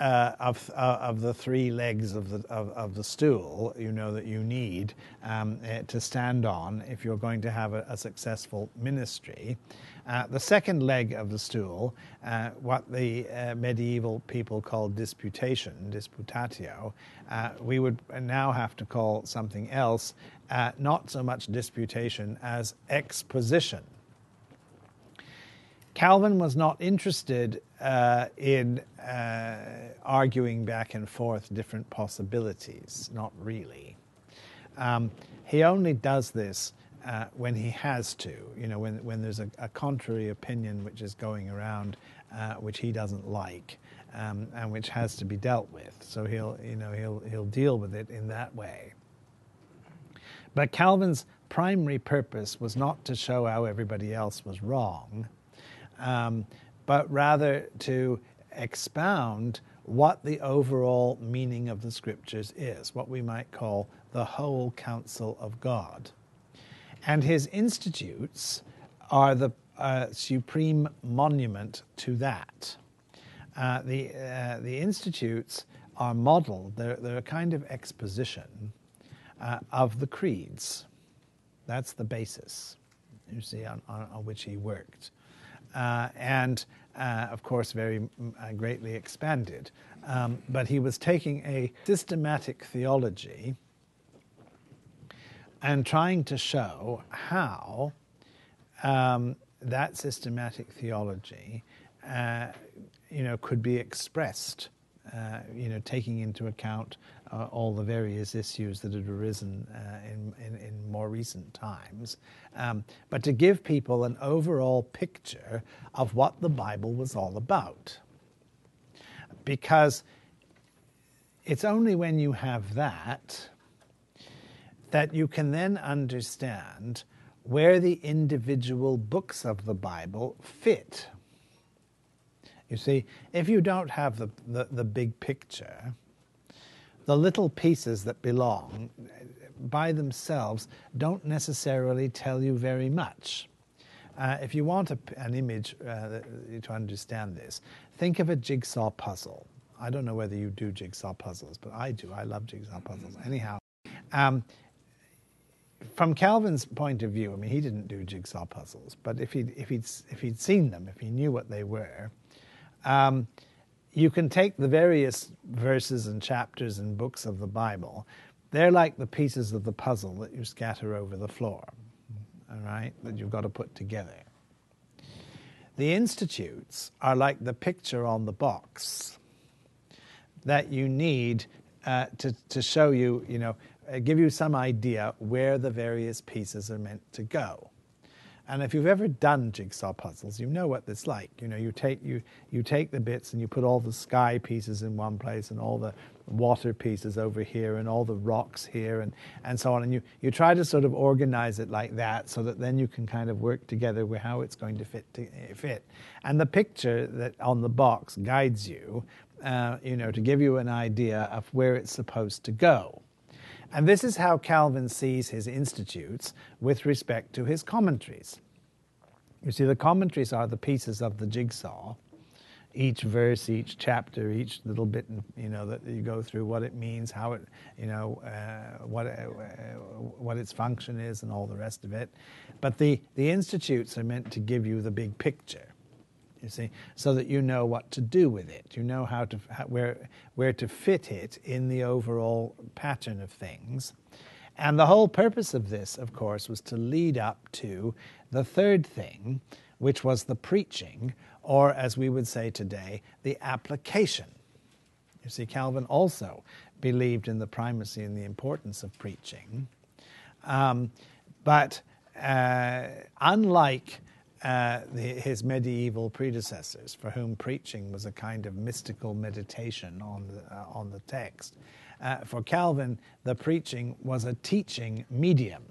uh, of, uh, of the three legs of the, of, of, the stool, you know, that you need um, uh, to stand on if you're going to have a, a successful ministry. Uh, the second leg of the stool, uh, what the medieval people called disputation, disputatio, we would now have to call something else, not so much disputation as exposition. Calvin was not interested uh, in uh, arguing back and forth different possibilities, not really. Um, he only does this uh, when he has to, you know, when, when there's a, a contrary opinion which is going around uh, which he doesn't like um, and which has to be dealt with. So he'll, you know, he'll, he'll deal with it in that way. But Calvin's primary purpose was not to show how everybody else was wrong, um, but rather to expound what the overall meaning of the scriptures is, what we might call the whole counsel of God. And his institutes are the uh, supreme monument to that. Uh, the, uh, the institutes are modeled, they're, they're a kind of exposition uh, of the creeds. That's the basis, you see, on, on, on which he worked and uh, of course very uh, greatly expanded. Um, but he was taking a systematic theology and trying to show how um, that systematic theology, uh, you know, could be expressed uh, you know, taking into account uh, all the various issues that had arisen uh, in, in, in, more recent times, um, but to give people an overall picture of what the Bible was all about. Because it's only when you have that that you can then understand where the individual books of the Bible fit you see, if you don't have the, the, the big picture, the little pieces that belong by themselves don't necessarily tell you very much. Uh, if you want a, an image uh, to understand this, think of a jigsaw puzzle. I don't know whether you do jigsaw puzzles, but I do. I love jigsaw puzzles. Anyhow, um, from Calvin's point of view, I mean, he didn't do jigsaw puzzles, but if he'd, if he'd, if he'd seen them, if he knew what they were, um, you can take the various verses and chapters and books of the Bible. They're like the pieces of the puzzle that you scatter over the floor, all right, that you've got to put together. The institutes are like the picture on the box that you need uh, to, to show you, you know, uh, give you some idea where the various pieces are meant to go. And if you've ever done jigsaw puzzles, you know what it's like. You know, you take you you take the bits and you put all the sky pieces in one place and all the water pieces over here and all the rocks here and, and so on. And you, you try to sort of organize it like that so that then you can kind of work together with how it's going to fit to fit. And the picture that on the box guides you, uh, you know, to give you an idea of where it's supposed to go. And this is how Calvin sees his institutes with respect to his commentaries. You see, the commentaries are the pieces of the jigsaw. Each verse, each chapter, each little bit, you know, that you go through what it means, how it, you know, uh, what uh, what its function is, and all the rest of it. But the the institutes are meant to give you the big picture you see, so that you know what to do with it. You know how to how, where where to fit it in the overall pattern of things. And the whole purpose of this, of course, was to lead up to the third thing, which was the preaching, or as we would say today, the application. You see, Calvin also believed in the primacy and the importance of preaching. Um, but uh, unlike uh, his medieval predecessors, for whom preaching was a kind of mystical meditation on the, uh, on the text. Uh, for Calvin, the preaching was a teaching medium.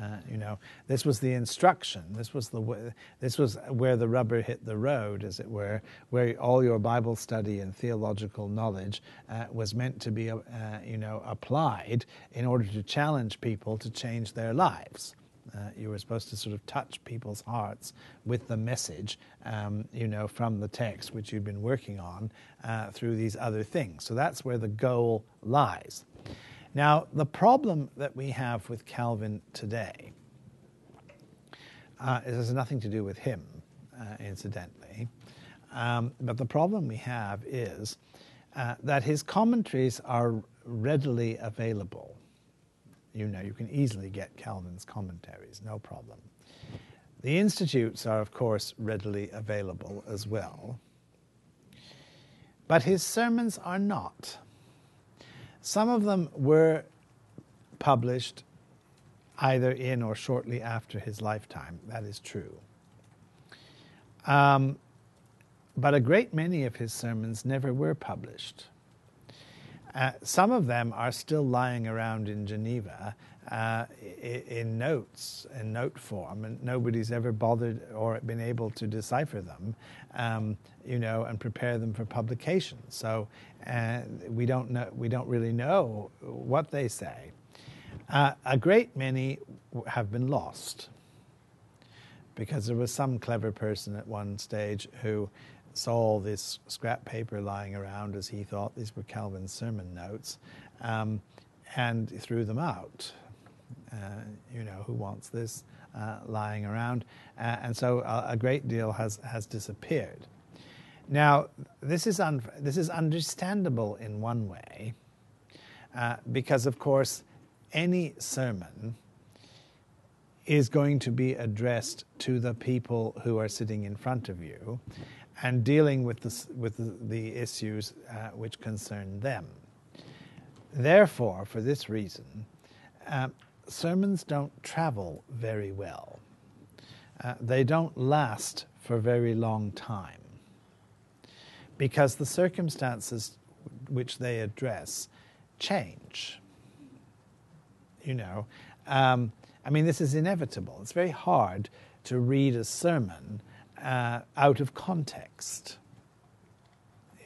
Uh, you know, this was the instruction. This was the this was where the rubber hit the road, as it were, where all your Bible study and theological knowledge uh, was meant to be, uh, you know, applied in order to challenge people to change their lives. Uh, you were supposed to sort of touch people's hearts with the message, um, you know, from the text which you'd been working on uh, through these other things. So that's where the goal lies. Now, the problem that we have with Calvin today uh, has nothing to do with him, uh, incidentally. Um, but the problem we have is uh, that his commentaries are readily available. You know, you can easily get Calvin's commentaries, no problem. The institutes are, of course, readily available as well. But his sermons are not. Some of them were published either in or shortly after his lifetime. That is true. Um, but a great many of his sermons never were published. Uh, some of them are still lying around in Geneva uh, in notes, in note form, and nobody's ever bothered or been able to decipher them, um, you know, and prepare them for publication. So uh, we don't know, we don't really know what they say. Uh, a great many have been lost because there was some clever person at one stage who saw this scrap paper lying around as he thought these were Calvin's sermon notes um, and threw them out. Uh, you know, who wants this uh, lying around? Uh, and so a, a, great deal has, has disappeared. Now, this is, this is understandable in one way, uh, because of course, any sermon is going to be addressed to the people who are sitting in front of you and dealing with, the, with the, the issues uh, which concern them. Therefore, for this reason, uh, sermons don't travel very well. Uh, they don't last for a very long time because the circumstances which they address change. You know, um, I mean, this is inevitable. It's very hard to read a sermon uh, out of context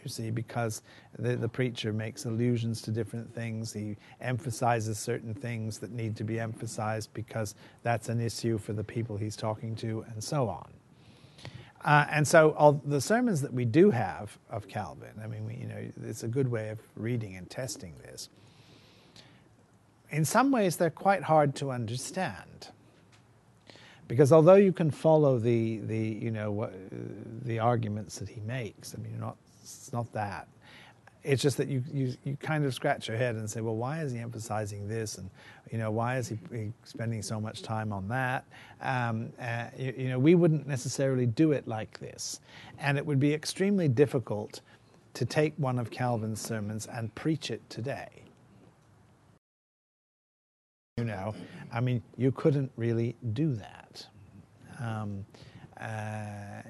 you see, because the, the preacher makes allusions to different things. He emphasizes certain things that need to be emphasized because that's an issue for the people he's talking to, and so on. Uh, and so, all the sermons that we do have of Calvin, I mean, we, you know, it's a good way of reading and testing this. In some ways, they're quite hard to understand because although you can follow the the you know what, the arguments that he makes, I mean, not it's not that. It's just that you, you, you kind of scratch your head and say, well, why is he emphasizing this? And, you know, why is he, he spending so much time on that? Um, uh, you, you know, we wouldn't necessarily do it like this. And it would be extremely difficult to take one of Calvin's sermons and preach it today. You know, I mean, you couldn't really do that. Um, uh,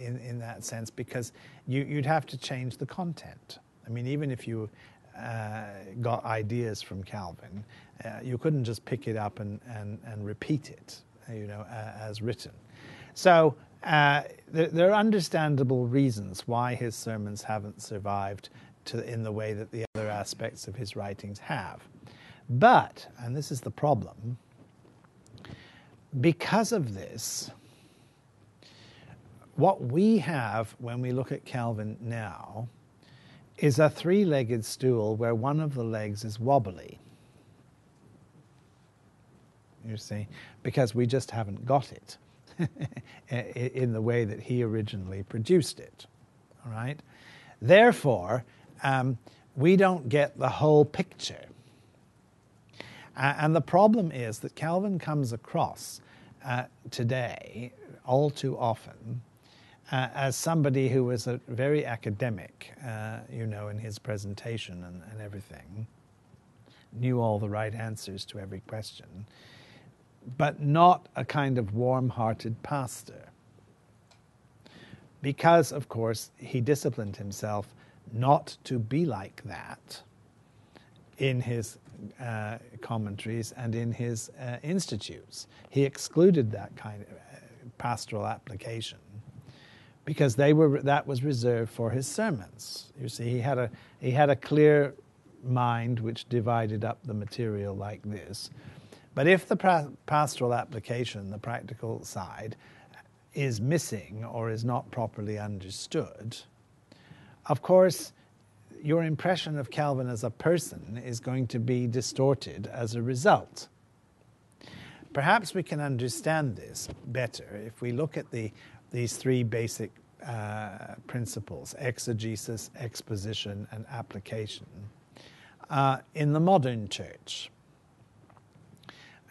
in, in that sense because you, would have to change the content. I mean, even if you uh, got ideas from Calvin, uh, you couldn't just pick it up and, and, and repeat it, you know, as written. So uh, there, there, are understandable reasons why his sermons haven't survived to, in the way that the other aspects of his writings have. But, and this is the problem, because of this, what we have when we look at Calvin now is a three legged stool where one of the legs is wobbly. You see, because we just haven't got it in the way that he originally produced it. All right? Therefore, um, we don't get the whole picture. And the problem is that Calvin comes across uh, today all too often uh, as somebody who was a very academic, uh, you know, in his presentation and, and everything, knew all the right answers to every question, but not a kind of warm hearted pastor. Because, of course, he disciplined himself not to be like that in his uh, commentaries and in his uh, institutes. He excluded that kind of uh, pastoral application because they were that was reserved for his sermons. You see, he had a he had a clear mind which divided up the material like this. But if the pastoral application, the practical side, is missing or is not properly understood, of course, your impression of Calvin as a person is going to be distorted as a result. Perhaps we can understand this better if we look at the, these three basic uh, principles exegesis, exposition, and application uh, in the modern church.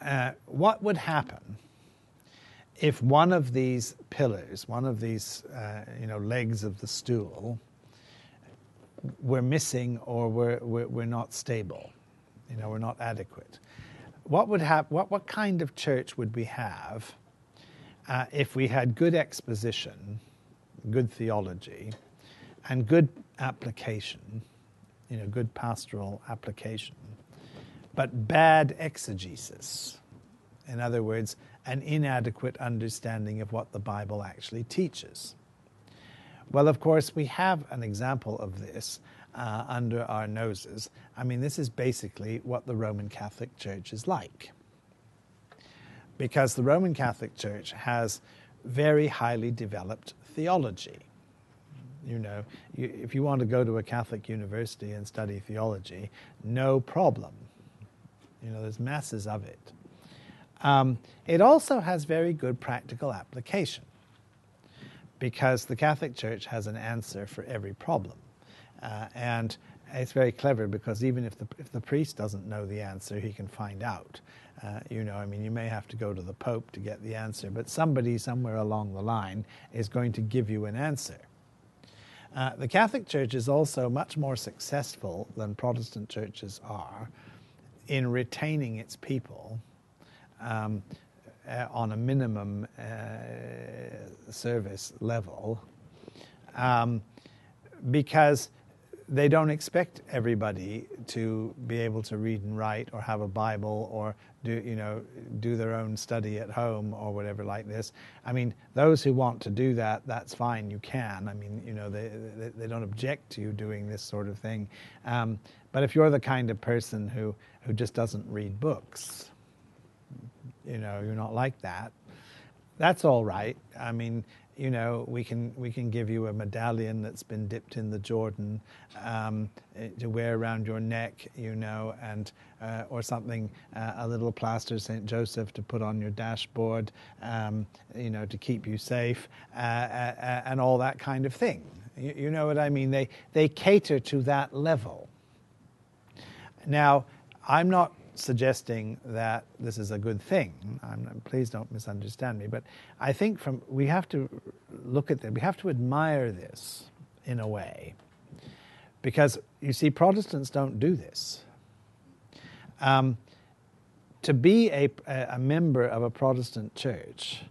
Uh, what would happen if one of these pillars, one of these uh, you know, legs of the stool, were missing or were, were, were not stable, you know, we're not adequate? What, would hap- what, what kind of church would we have uh, if we had good exposition, good theology, and good application, you know, good pastoral application, but bad exegesis. In other words, an inadequate understanding of what the Bible actually teaches. Well, of course, we have an example of this uh, under our noses. I mean, this is basically what the Roman Catholic Church is like. Because the Roman Catholic Church has very highly developed theology. You know, you, if you want to go to a Catholic university and study theology, no problem. You know, there's masses of it. Um, it also has very good practical application because the Catholic Church has an answer for every problem. Uh, and it's very clever because even if the, if the priest doesn't know the answer, he can find out. Uh, you know, I mean, you may have to go to the Pope to get the answer, but somebody somewhere along the line is going to give you an answer. Uh, the Catholic Church is also much more successful than Protestant churches are in retaining its people um, on a minimum uh, service level um, because they don't expect everybody to be able to read and write or have a Bible or do you know do their own study at home or whatever like this. I mean, those who want to do that, that's fine. You can. I mean, you know, they they, they don't object to you doing this sort of thing. Um, but if you're the kind of person who who just doesn't read books, you know, you're not like that. That's all right. I mean, you know, we can we can give you a medallion that's been dipped in the Jordan um, to wear around your neck, you know, and uh, or something, uh, a little plaster Saint Joseph to put on your dashboard, um, you know, to keep you safe, uh, uh, uh, and all that kind of thing. You, you know what I mean? They they cater to that level. Now, I'm not suggesting that this is a good thing. Please don't misunderstand me, but I think from we have to look at that. We have to admire this in a way, because you see, Protestants don't do this. Um, to be a, a member of a Protestant church,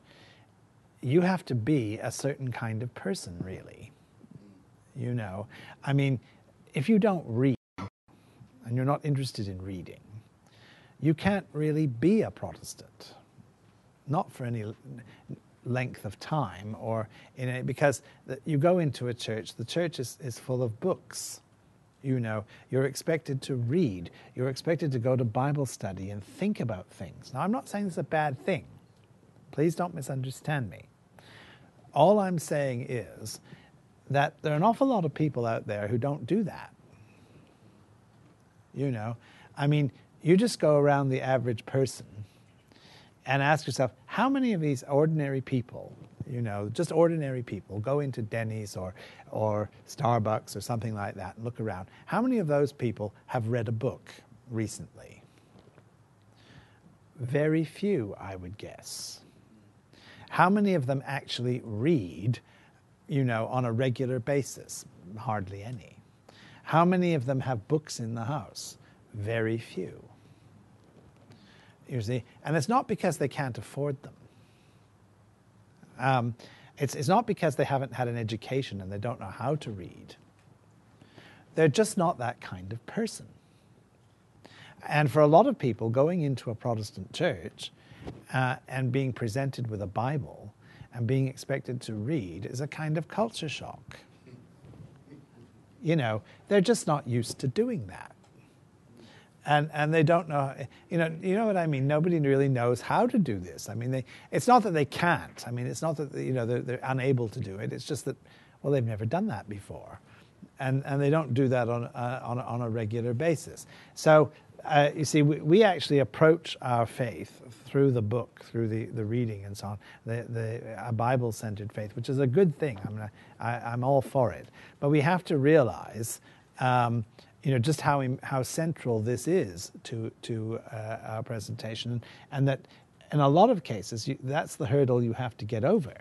you have to be a certain kind of person, really. You know, I mean, if you don't read and you're not interested in reading, you can't really be a Protestant, not for any length of time, or in a, because you go into a church, the church is, is full of books. You know, you're expected to read, you're expected to go to Bible study and think about things. Now, I'm not saying it's a bad thing. Please don't misunderstand me. All I'm saying is that there are an awful lot of people out there who don't do that. You know, I mean, you just go around the average person and ask yourself how many of these ordinary people you know just ordinary people go into denny's or, or starbucks or something like that and look around how many of those people have read a book recently? Very few i would guess. How many of them actually read you know on a regular basis? Hardly any. How many of them have books in the house? Very few you see, and it's not because they can't afford them. Um, it's, it's not because they haven't had an education and they don't know how to read. they're just not that kind of person. And for a lot of people, going into a Protestant church uh, and being presented with a Bible and being expected to read is a kind of culture shock. You know, they're just not used to doing that. And, and they don't know, you know, you know what I mean? Nobody really knows how to do this. I mean, they, it's not that they can't. I mean, it's not that, you know, they're, they're unable to do it. It's just that, well, they've never done that before. And, and they don't do that on, uh, on, on a regular basis. So uh, you see, we, we, actually approach our faith through the book, through the, the reading and so on, the, the, a Bible centered faith, which is a good thing. I mean, I, am all for it. But we have to realize, um, you know, just how, how central this is to, to uh, our presentation, and that in a lot of cases, you, that's the hurdle you have to get over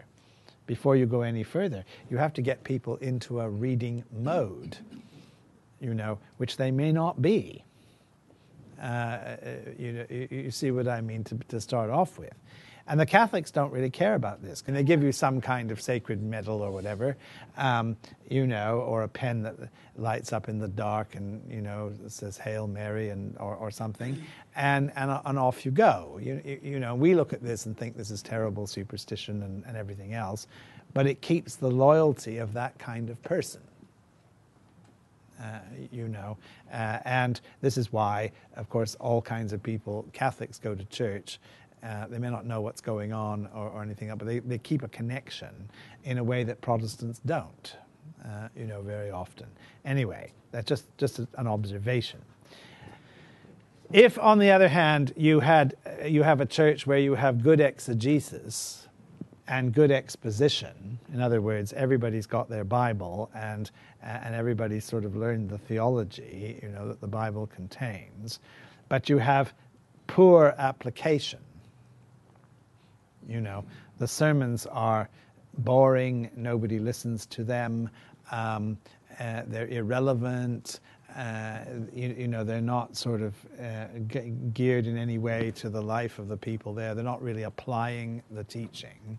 before you go any further. You have to get people into a reading mode, you know, which they may not be. Uh, you, know, you, see what I mean to, to start off with. And the Catholics don't really care about this. Can they give you some kind of sacred medal or whatever, um, you know, or a pen that lights up in the dark and, you know, says Hail Mary and, or, or something, and, and, and off you go. You, you know, we look at this and think this is terrible superstition and, and everything else, but it keeps the loyalty of that kind of person. Uh, you know. Uh, and this is why, of course, all kinds of people, Catholics go to church. Uh, they may not know what's going on or, or anything, but they, they keep a connection in a way that Protestants don't, uh, you know, very often. Anyway, that's just, just an observation. If, on the other hand, you, had, you have a church where you have good exegesis, and good exposition. In other words, everybody's got their Bible and, and everybody's sort of learned the theology, you know, that the Bible contains. But you have poor application. You know, the sermons are boring, nobody listens to them, um, uh, they're irrelevant, uh, you, you, know, they're not sort of uh, g- geared in any way to the life of the people there. They're not really applying the teaching.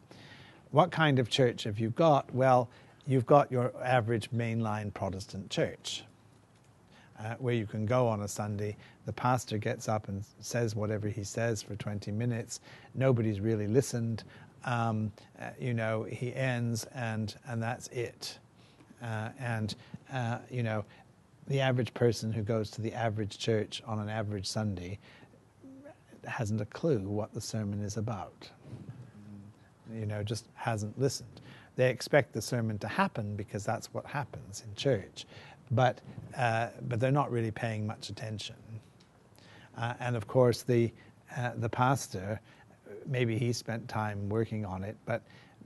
What kind of church have you got? Well, you've got your average mainline Protestant church. Uh, where you can go on a Sunday, the pastor gets up and says whatever he says for 20 minutes. Nobody's really listened. Um, uh, you know, he ends, and and that's it. Uh, and uh, you know, the average person who goes to the average church on an average Sunday hasn't a clue what the sermon is about. You know, just hasn't listened. They expect the sermon to happen because that's what happens in church, but uh, but they're not really paying much attention. Uh, and of course, the uh, the pastor, maybe he spent time working on it, but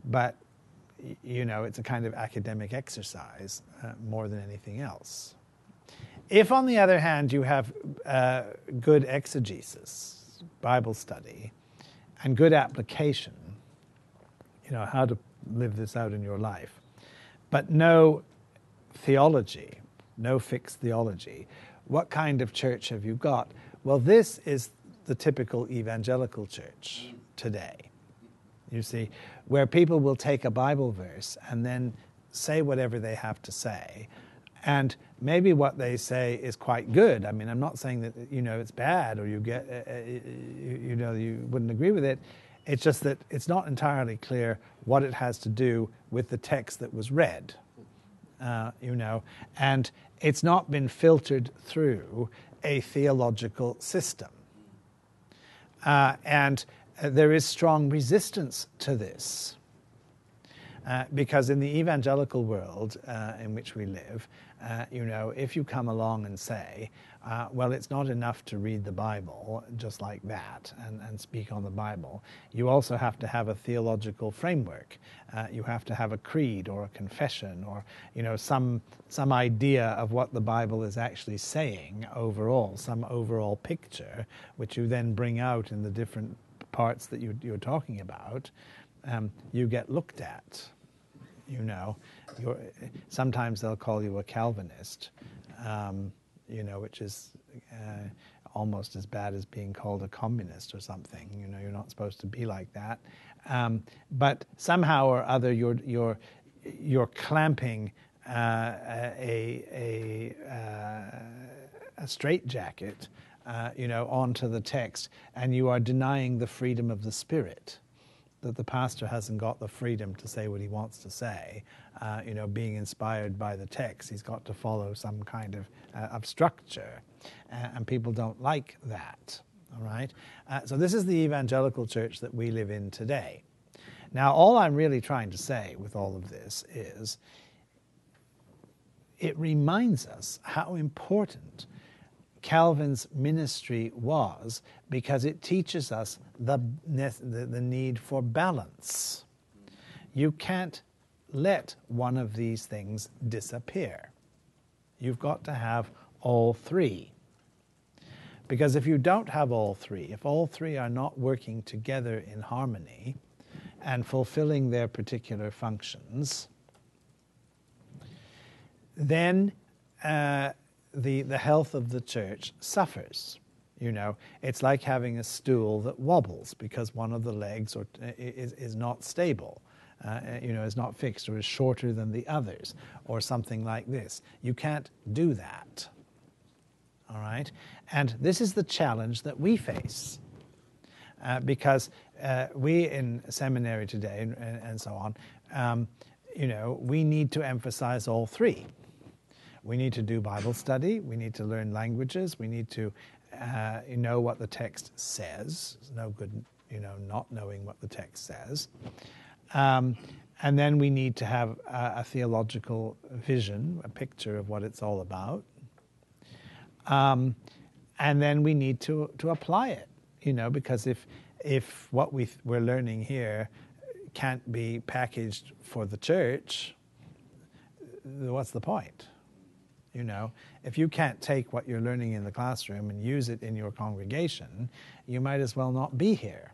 but you know, it's a kind of academic exercise uh, more than anything else. If, on the other hand, you have uh, good exegesis, Bible study, and good application, you know, how to live this out in your life, but no theology, no fixed theology, what kind of church have you got? Well, this is the typical evangelical church today. You see, where people will take a Bible verse and then say whatever they have to say, and maybe what they say is quite good. I mean, I'm not saying that you know it's bad or you get uh, uh you know you wouldn't agree with it. It's just that it's not entirely clear what it has to do with the text that was read. Uh, you know, and it's not been filtered through a theological system. Uh, and uh, there is strong resistance to this. Uh, because in the evangelical world uh, in which we live, uh, you know, if you come along and say, uh, well, it's not enough to read the Bible just like that and, and speak on the Bible, you also have to have a theological framework. Uh, you have to have a creed or a confession or, you know, some, some idea of what the Bible is actually saying overall, some overall picture, which you then bring out in the different parts that you, you're talking about. Um, you get looked at you know. You're, sometimes they'll call you a Calvinist, um, you know, which is uh, almost as bad as being called a communist or something. You know, you're not supposed to be like that. Um, but somehow or other, you're, you're, you're clamping uh, a, a, uh, a straitjacket, uh, you know, onto the text, and you are denying the freedom of the spirit. That the pastor hasn't got the freedom to say what he wants to say, uh, you know, being inspired by the text. He's got to follow some kind of, uh, of structure, and people don't like that. All right? Uh, so, this is the evangelical church that we live in today. Now, all I'm really trying to say with all of this is it reminds us how important Calvin's ministry was because it teaches us the, the, the need for balance. You can't let one of these things disappear. You've got to have all three. Because if you don't have all three, if all three are not working together in harmony and fulfilling their particular functions, then uh, the, the health of the church suffers. You know, it's like having a stool that wobbles because one of the legs or, is, is not stable. Uh, you know, is not fixed or is shorter than the others, or something like this. You can't do that. All right? And this is the challenge that we face. Uh, because uh, we in seminary today and, and so on, um, you know, we need to emphasize all three. We need to do Bible study. We need to learn languages. We need to uh, know what the text says. It's no good, you know, not knowing what the text says. Um, and then we need to have a, a, theological vision, a picture of what it's all about. Um, and then we need to, to apply it, you know, because if, if what we we're learning here can't be packaged for the church, what's the point? You know, if you can't take what you're learning in the classroom and use it in your congregation, you might as well not be here.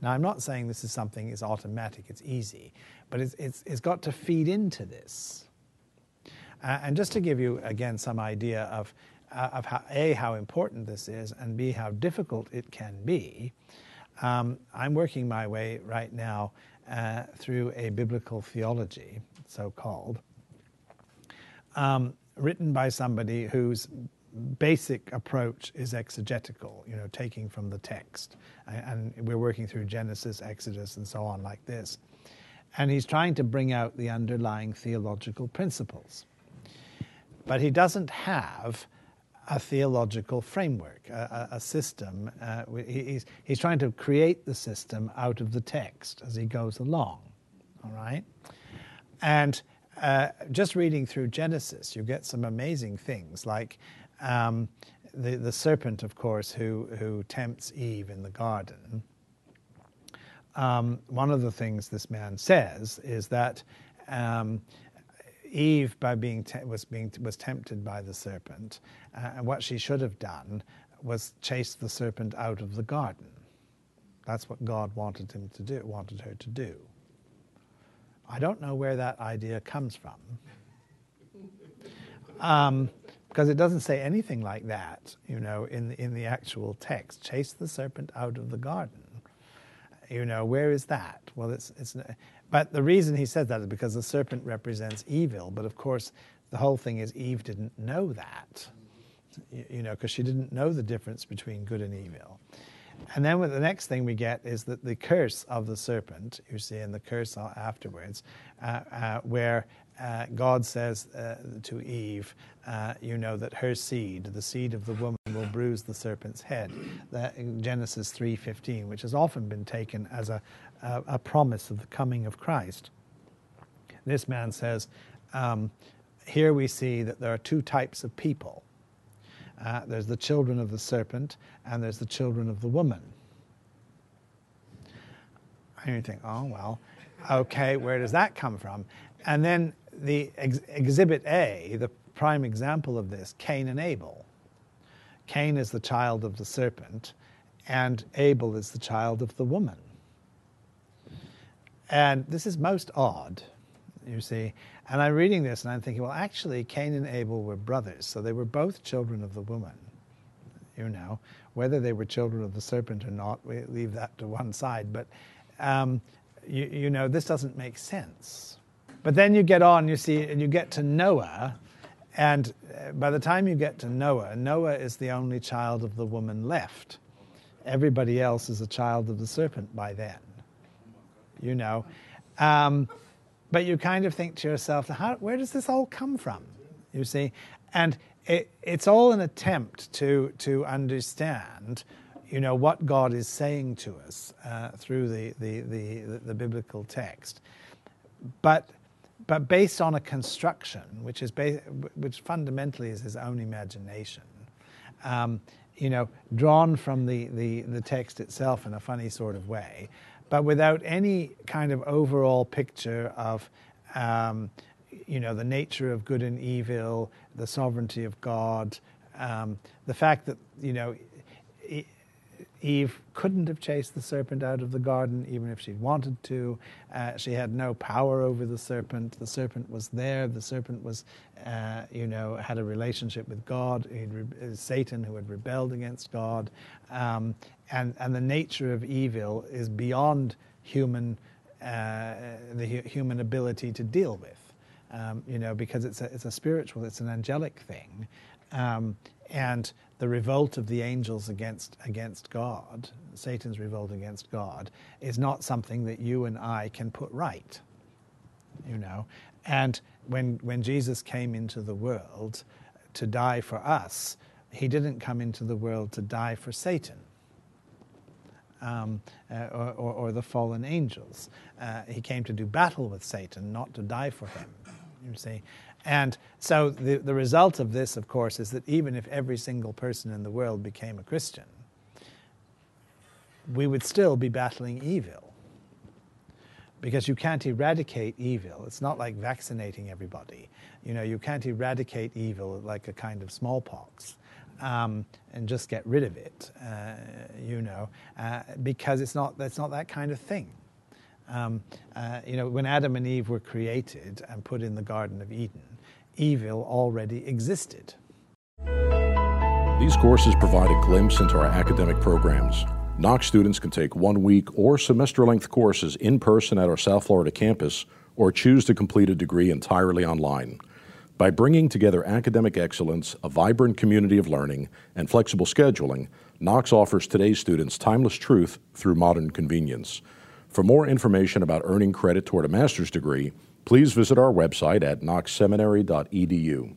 Now, I'm not saying this is something is automatic, it's easy, but it's, it's, it's got to feed into this. Uh, and just to give you, again, some idea of, uh, of how, A, how important this is, and B, how difficult it can be, um, I'm working my way right now uh, through a biblical theology, so called. Um, written by somebody whose basic approach is exegetical, you know, taking from the text. And we're working through Genesis, Exodus, and so on, like this. And he's trying to bring out the underlying theological principles. But he doesn't have a theological framework, a, a system. Uh, he's, he's trying to create the system out of the text as he goes along, all right? And uh, just reading through Genesis, you get some amazing things like um, the, the serpent, of course, who, who tempts Eve in the garden. Um, one of the things this man says is that um, Eve, by being was being was tempted by the serpent, uh, and what she should have done was chase the serpent out of the garden. That's what God wanted him to do, wanted her to do. I don't know where that idea comes from. Um, because it doesn't say anything like that, you know, in the, in the actual text. Chase the serpent out of the garden. You know, where is that? Well, it's it's. But the reason he says that is because the serpent represents evil. But of course, the whole thing is Eve didn't know that. You, you know, because she didn't know the difference between good and evil. And then the next thing we get is that the curse of the serpent, you see, and the curse afterwards, uh, uh, where uh, God says uh, to Eve, uh, you know that her seed, the seed of the woman, will bruise the serpent's head. That Genesis 3:15, which has often been taken as a, a, a, promise of the coming of Christ. This man says, um, here we see that there are two types of people. Uh, there's the children of the serpent, and there's the children of the woman. And you think, oh, well, okay, where does that come from? And then the ex- exhibit A, the prime example of this, Cain and Abel. Cain is the child of the serpent, and Abel is the child of the woman. And this is most odd, you see. And I'm reading this and I'm thinking, well, actually, Cain and Abel were brothers, so they were both children of the woman. You know, whether they were children of the serpent or not, we leave that to one side. But, um, you, you know, this doesn't make sense. but then you get on, you see, and you get to Noah, and uh, by the time you get to Noah, Noah is the only child of the woman left. Everybody else is a child of the serpent by then. You know. Um, but you kind of think to yourself, how, where does this all come from? You see? And it, it's all an attempt to, to understand you know, what God is saying to us uh, through the, the, the, the, biblical text. But, but based on a construction, which, is ba- which fundamentally is his own imagination, um, you know, drawn from the, the, the text itself in a funny sort of way, but without any kind of overall picture of, um, you know, the nature of good and evil, the sovereignty of God, um, the fact that, you know, Eve couldn't have chased the serpent out of the garden, even if she'd wanted to. Uh, she had no power over the serpent. The serpent was there. The serpent was, uh, you know, had a relationship with God. Re- Satan, who had rebelled against God, um, and and the nature of evil is beyond human, uh, the human ability to deal with. Um, you know, because it's a it's a spiritual, it's an angelic thing, um, and the revolt of the angels against, against God, Satan's revolt against God, is not something that you and I can put right. You know? And when, when Jesus came into the world to die for us, he didn't come into the world to die for Satan. Um, uh, or, or, or, the fallen angels. Uh, he came to do battle with Satan, not to die for him. You see, and so the, the result of this, of course, is that even if every single person in the world became a Christian, we would still be battling evil. Because you can't eradicate evil. It's not like vaccinating everybody. You know, you can't eradicate evil like a kind of smallpox. Um, and just get rid of it, uh, you know, uh, because it's not, it's not that kind of thing. Um, uh, you know, when Adam and Eve were created and put in the Garden of Eden, evil already existed. These courses provide a glimpse into our academic programs. Knox students can take one week or semester length courses in person at our South Florida campus or choose to complete a degree entirely online. By bringing together academic excellence, a vibrant community of learning, and flexible scheduling, Knox offers today's students timeless truth through modern convenience. For more information about earning credit toward a master's degree, please visit our website at knoxseminary.edu.